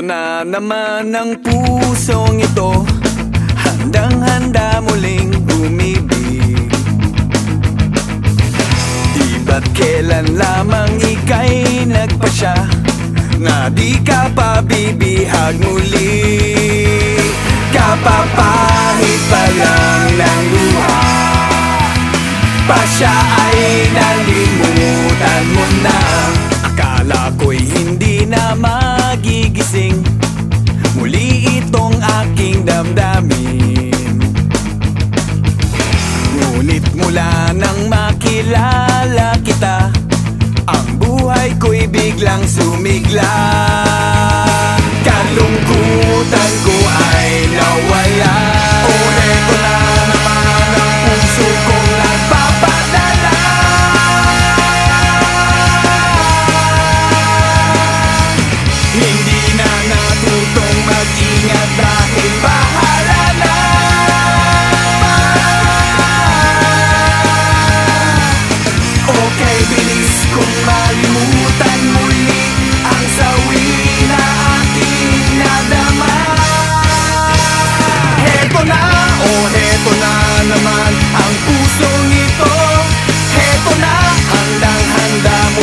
Ko na naman ang pusong ito. Handang-handa muling umibig Di ba't kailan lamang ika'y nagpasya Na di ka pa bibihag muli. Kapapahit pa lang ng luha. Pa siya ay nalimutan mo na. Akala ko'y nakilala kita. Ang buhay ko'y biglang sumigla.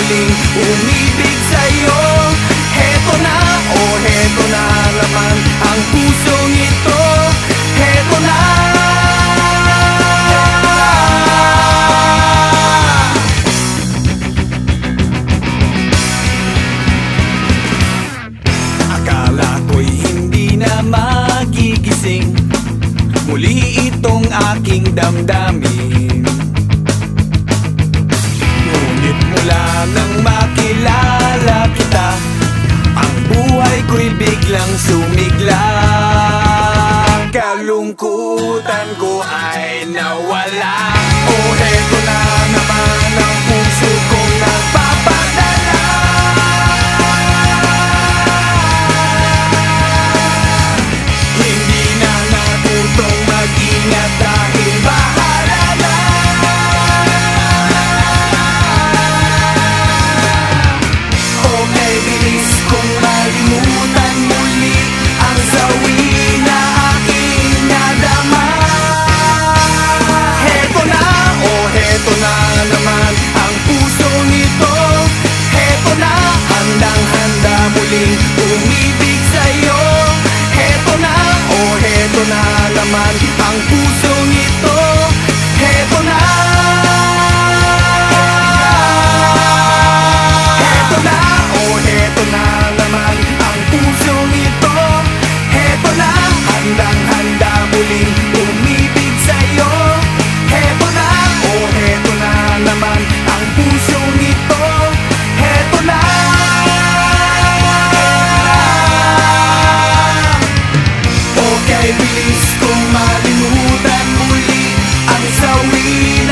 muling umibig sa'yo. Heto na, oh heto na naman ang pusong ito. Heto na. Akala ko'y hindi na magigising. Muli itong aking damdamin. lang sung Ika'y bilis kong malimutan muli Ang sawi